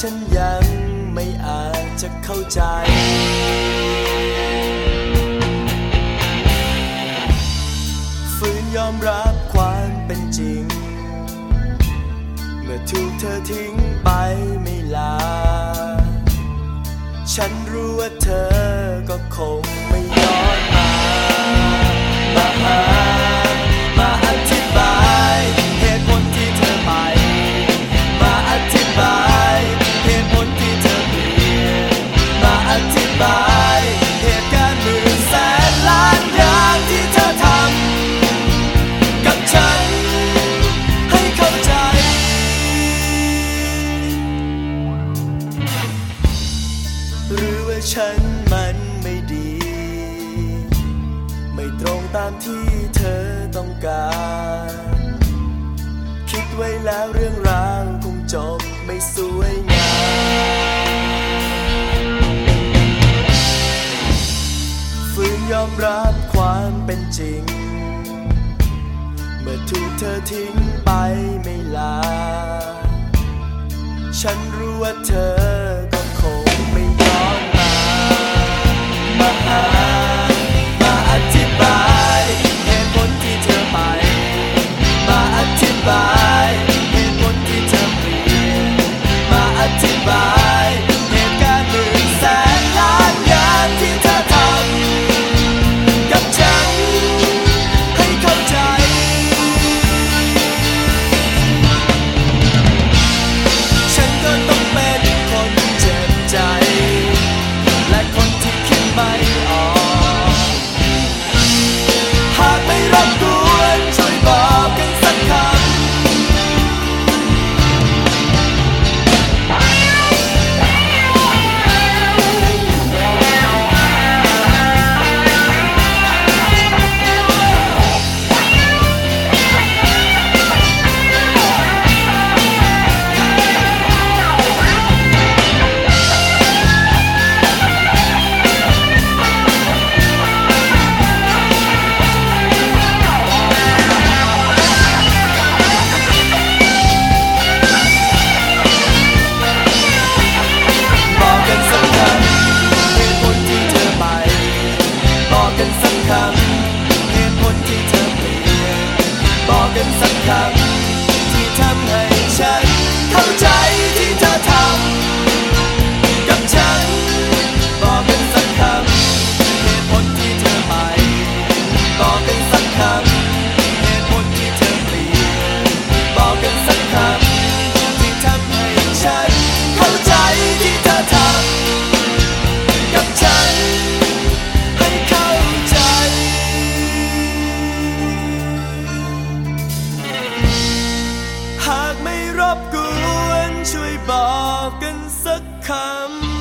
ฉันยังไม่อาจจะเข้าใจ ฝืนยอมรับความเป็นจริง เมื่อถูกเธอทิ้งไปไม่ลา ฉันรู้ว่าเธอ ฉันมันไม่ดี ไม่ตรงตามที่เธอต้องการ คิดไว้แล้วเรื่องราวคงจบไม่สวยงามฝืนยอมรับความเป็นจริง เมื่อถูกเธอทิ้งไปไม่ลา ฉันรู้ว่าเธอ khắp cứu anh chui bà cân sắc khám